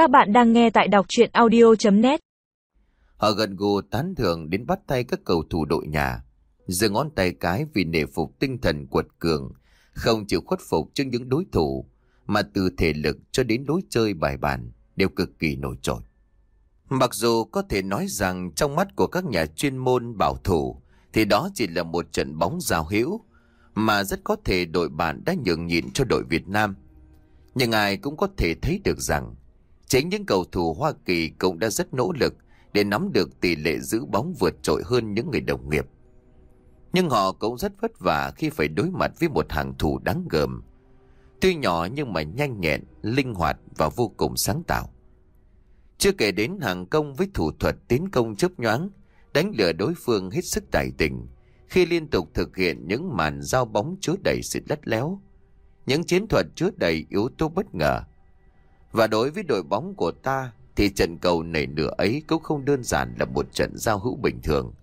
Các bạn đang nghe tại đọc chuyện audio.net Họ gần gù tán thưởng đến bắt tay các cầu thủ đội nhà. Giơ ngón tay cái vì nể phục tinh thần quật cường, không chịu khuất phục trước những đối thủ, mà từ thể lực cho đến đối chơi bài bản đều cực kỳ nổi trội. Mặc dù có thể nói rằng trong mắt của các nhà chuyên môn bảo thủ thì đó chỉ là một trận bóng giao hữu mà rất có thể đội bạn đã nhường nhịn cho đội Việt Nam. Nhưng ai cũng có thể thấy được rằng chính những cầu thủ Hoa Kỳ cũng đã rất nỗ lực để nắm được tỷ lệ giữ bóng vượt trội hơn những người đồng nghiệp. Nhưng họ cũng rất vất vả khi phải đối mặt với một hàng thủ đáng gờm. Tuy nhỏ nhưng mà nhanh nhẹn, linh hoạt và vô cùng sáng tạo. Chưa kể đến hàng công với thủ thuật tiến công chớp nhoáng, đánh lừa đối phương hết sức tài tình khi liên tục thực hiện những màn giao bóng chứa đầy sự lắt léo. Những chiến thuật chứa đầy yếu tố bất ngờ. Và đối với đội bóng của ta, thì trận cầu nảy nửa ấy cũng không đơn giản là một trận giao hữu bình thường.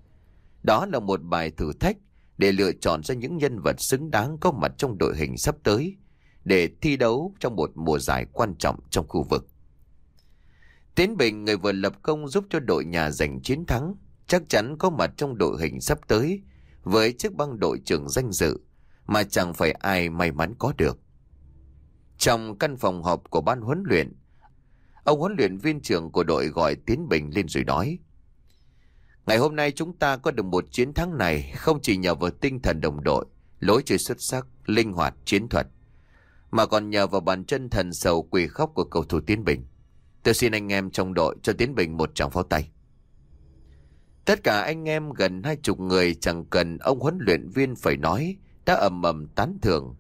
Đó là một bài thử thách để lựa chọn ra những nhân vật xứng đáng có mặt trong đội hình sắp tới để thi đấu trong một mùa giải quan trọng trong khu vực. Tiến Bình, người vừa lập công giúp cho đội nhà giành chiến thắng, chắc chắn có mặt trong đội hình sắp tới với chiếc băng đội trưởng danh dự mà chẳng phải ai may mắn có được. Trong căn phòng họp của ban huấn luyện, ông huấn luyện viên trưởng của đội gọi Tiến Bình lên rồi nói Ngày hôm nay chúng ta có được một chiến thắng này không chỉ nhờ vào tinh thần đồng đội, lối chơi xuất sắc, linh hoạt, chiến thuật, mà còn nhờ vào bàn chân thần sầu quỳ khóc của cầu thủ Tiến Bình. Tôi xin anh em trong đội cho Tiến Bình một tràng pháo tay. Tất cả anh em gần hai chục người chẳng cần ông huấn luyện viên phải nói, đã ầm ầm tán thưởng.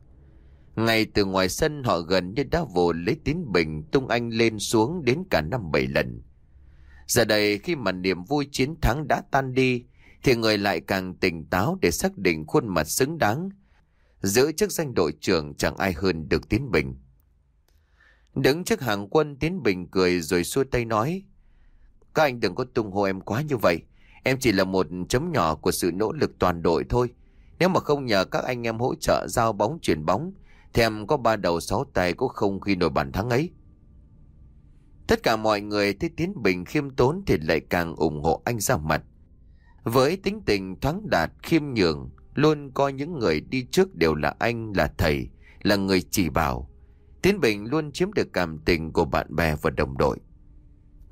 Ngay từ ngoài sân họ gần như đã vồ lấy tín bình tung anh lên xuống đến cả năm bảy lần. Giờ đây khi mà niềm vui chiến thắng đã tan đi, thì người lại càng tỉnh táo để xác định khuôn mặt xứng đáng. Giữ chức danh đội trưởng chẳng ai hơn được Tiến Bình. Đứng trước hàng quân Tiến Bình cười rồi xua tay nói Các anh đừng có tung hô em quá như vậy Em chỉ là một chấm nhỏ của sự nỗ lực toàn đội thôi Nếu mà không nhờ các anh em hỗ trợ giao bóng chuyển bóng Thèm có ba đầu sáu tay cũng không khi nổi bàn thắng ấy. Tất cả mọi người thấy Tiến Bình khiêm tốn thì lại càng ủng hộ anh ra mặt. Với tính tình thoáng đạt khiêm nhường Luôn coi những người đi trước đều là anh là thầy Là người chỉ bảo. Tiến Bình luôn chiếm được cảm tình của bạn bè và đồng đội.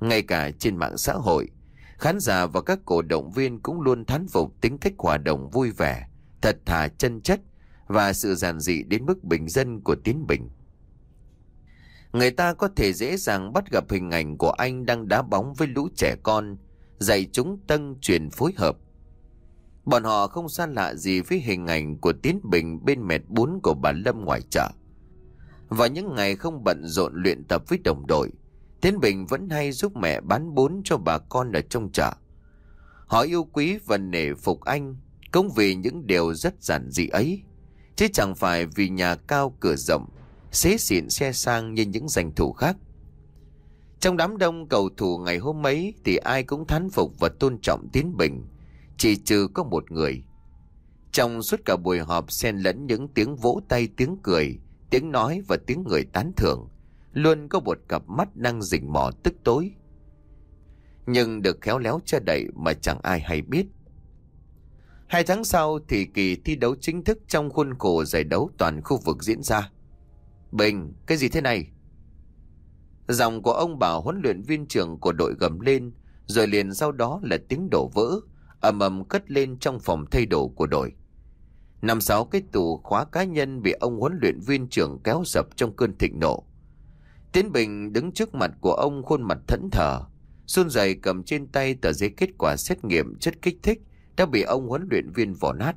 Ngay cả trên mạng xã hội, khán giả và các cổ động viên cũng luôn thán phục tính cách hòa đồng vui vẻ, thật thà chân chất và sự giản dị đến mức bình dân của Tiến Bình. Người ta có thể dễ dàng bắt gặp hình ảnh của anh đang đá bóng với lũ trẻ con, dạy chúng tân truyền phối hợp. Bọn họ không xa lạ gì với hình ảnh của Tiến Bình bên mẹt bún của bà Lâm ngoài chợ. Và những ngày không bận rộn luyện tập với đồng đội, Tiến Bình vẫn hay giúp mẹ bán bún cho bà con ở trong chợ. Họ yêu quý và nể phục anh, cũng vì những điều rất giản dị ấy. Chứ chẳng phải vì nhà cao cửa rộng, xế xịn xe sang như những giành thủ khác. Trong đám đông cầu thủ ngày hôm ấy thì ai cũng thán phục và tôn trọng Tiến Bình, chỉ trừ có một người. Trong suốt cả buổi họp xen lẫn những tiếng vỗ tay tiếng cười, tiếng nói và tiếng người tán thưởng, luôn có một cặp mắt đang rình mò tức tối. Nhưng được khéo léo che đậy mà chẳng ai hay biết. Hai tháng sau thì kỳ thi đấu chính thức trong khuôn khổ giải đấu toàn khu vực diễn ra. Bình, cái gì thế này? Giọng của ông bảo huấn luyện viên trưởng của đội gầm lên, rồi liền sau đó là tiếng đổ vỡ, ầm ầm cất lên trong phòng thay đồ của đội. Năm sáu cái tủ khóa cá nhân bị ông huấn luyện viên trưởng kéo sập trong cơn thịnh nộ. Tiến Bình đứng trước mặt của ông khuôn mặt thẫn thờ, run rẩy cầm trên tay tờ giấy kết quả xét nghiệm chất kích thích đã bị ông huấn luyện viên vỏ nát.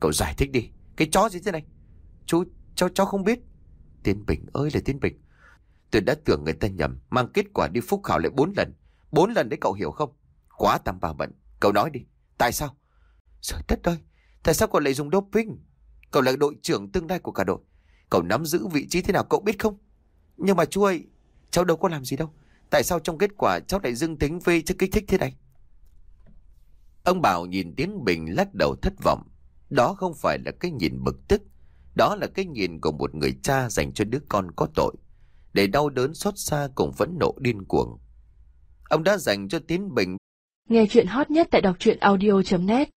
Cậu giải thích đi, cái chó gì thế này? Chú, cháu cháu không biết. Tiến Bình ơi là Tiến Bình. Tôi đã tưởng người ta nhầm, mang kết quả đi phúc khảo lại bốn lần. Bốn lần đấy cậu hiểu không? Quá tầm bà bận. Cậu nói đi, tại sao? Trời đất ơi, Tại sao cậu lại dùng doping? Cậu là đội trưởng tương lai của cả đội. Cậu nắm giữ vị trí thế nào cậu biết không? Nhưng mà chú ơi, cháu đâu có làm gì đâu. Tại sao trong kết quả cháu lại dương tính với chất kích thích thế này? Ông Bảo nhìn Tiến Bình lắc đầu thất vọng. Đó không phải là cái nhìn bực tức. Đó là cái nhìn của một người cha dành cho đứa con có tội. để đau đớn xót xa cùng phẫn nộ điên cuồng. Ông đã dành cho Tiến Bình Nghe chuyện hot nhất tại đọc truyện audio.net